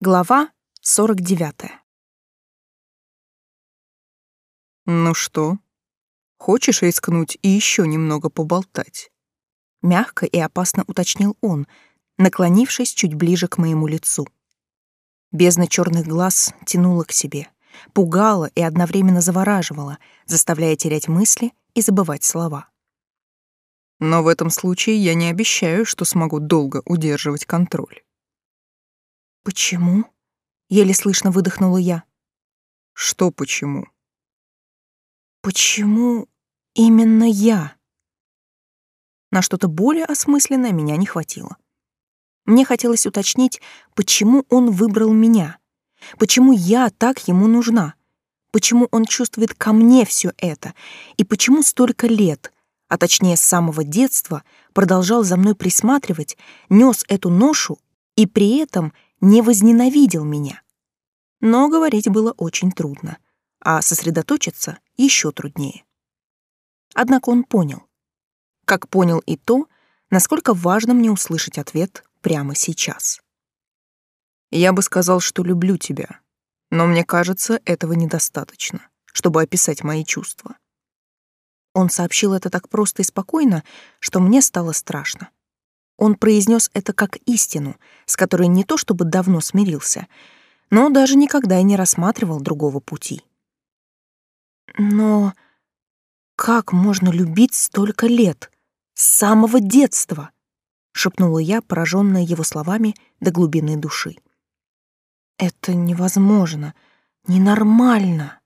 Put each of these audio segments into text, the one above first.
Глава 49. Ну что, хочешь рискнуть и еще немного поболтать? Мягко и опасно уточнил он, наклонившись чуть ближе к моему лицу. Бездна черных глаз тянула к себе, пугала и одновременно завораживала, заставляя терять мысли и забывать слова. Но в этом случае я не обещаю, что смогу долго удерживать контроль. «Почему?» — еле слышно выдохнула я. «Что почему?» «Почему именно я?» На что-то более осмысленное меня не хватило. Мне хотелось уточнить, почему он выбрал меня, почему я так ему нужна, почему он чувствует ко мне все это, и почему столько лет, а точнее с самого детства, продолжал за мной присматривать, нес эту ношу и при этом — не возненавидел меня. Но говорить было очень трудно, а сосредоточиться еще труднее. Однако он понял. Как понял и то, насколько важно мне услышать ответ прямо сейчас. Я бы сказал, что люблю тебя, но мне кажется, этого недостаточно, чтобы описать мои чувства. Он сообщил это так просто и спокойно, что мне стало страшно. Он произнес это как истину, с которой не то чтобы давно смирился, но даже никогда и не рассматривал другого пути. Но как можно любить столько лет? С самого детства? шепнула я, пораженная его словами до глубины души. Это невозможно, ненормально.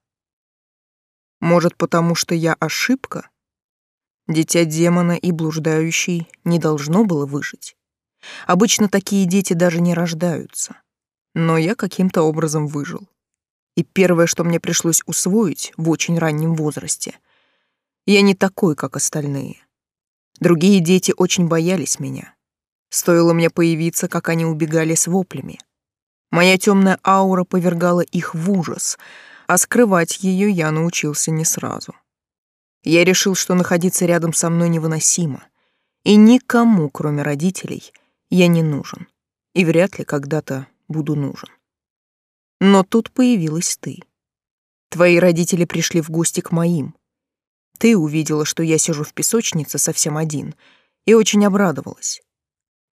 Может, потому что я ошибка? Дитя демона и блуждающий не должно было выжить. Обычно такие дети даже не рождаются. Но я каким-то образом выжил. И первое, что мне пришлось усвоить в очень раннем возрасте, я не такой, как остальные. Другие дети очень боялись меня. Стоило мне появиться, как они убегали с воплями. Моя темная аура повергала их в ужас, а скрывать ее я научился не сразу. Я решил, что находиться рядом со мной невыносимо, и никому, кроме родителей, я не нужен, и вряд ли когда-то буду нужен. Но тут появилась ты. Твои родители пришли в гости к моим. Ты увидела, что я сижу в песочнице совсем один, и очень обрадовалась.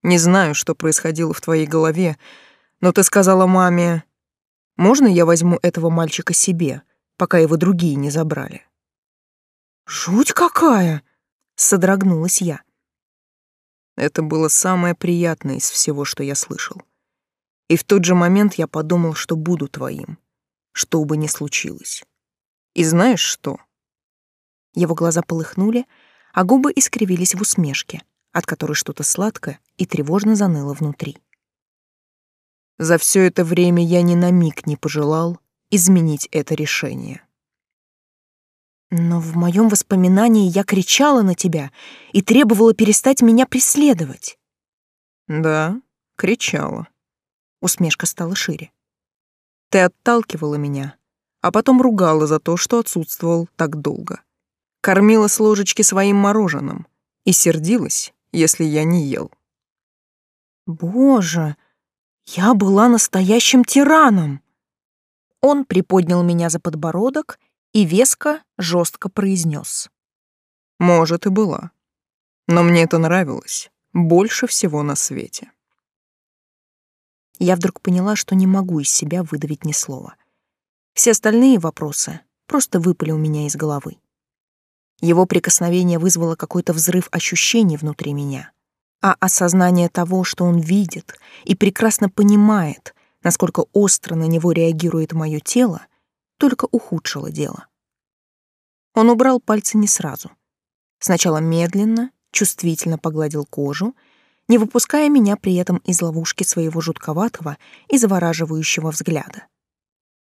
Не знаю, что происходило в твоей голове, но ты сказала маме, «Можно я возьму этого мальчика себе, пока его другие не забрали?» «Жуть какая!» — содрогнулась я. Это было самое приятное из всего, что я слышал. И в тот же момент я подумал, что буду твоим, что бы ни случилось. И знаешь что? Его глаза полыхнули, а губы искривились в усмешке, от которой что-то сладкое и тревожно заныло внутри. За все это время я ни на миг не пожелал изменить это решение. Но в моем воспоминании я кричала на тебя и требовала перестать меня преследовать. Да, кричала. Усмешка стала шире. Ты отталкивала меня, а потом ругала за то, что отсутствовал так долго. Кормила с ложечки своим мороженым и сердилась, если я не ел. Боже, я была настоящим тираном. Он приподнял меня за подбородок и веско, жестко произнес. Может, и была. Но мне это нравилось больше всего на свете. Я вдруг поняла, что не могу из себя выдавить ни слова. Все остальные вопросы просто выпали у меня из головы. Его прикосновение вызвало какой-то взрыв ощущений внутри меня, а осознание того, что он видит и прекрасно понимает, насколько остро на него реагирует мое тело, только ухудшило дело. Он убрал пальцы не сразу. Сначала медленно, чувствительно погладил кожу, не выпуская меня при этом из ловушки своего жутковатого и завораживающего взгляда.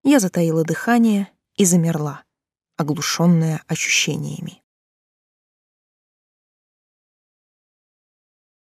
Я затаила дыхание и замерла, оглушенная ощущениями.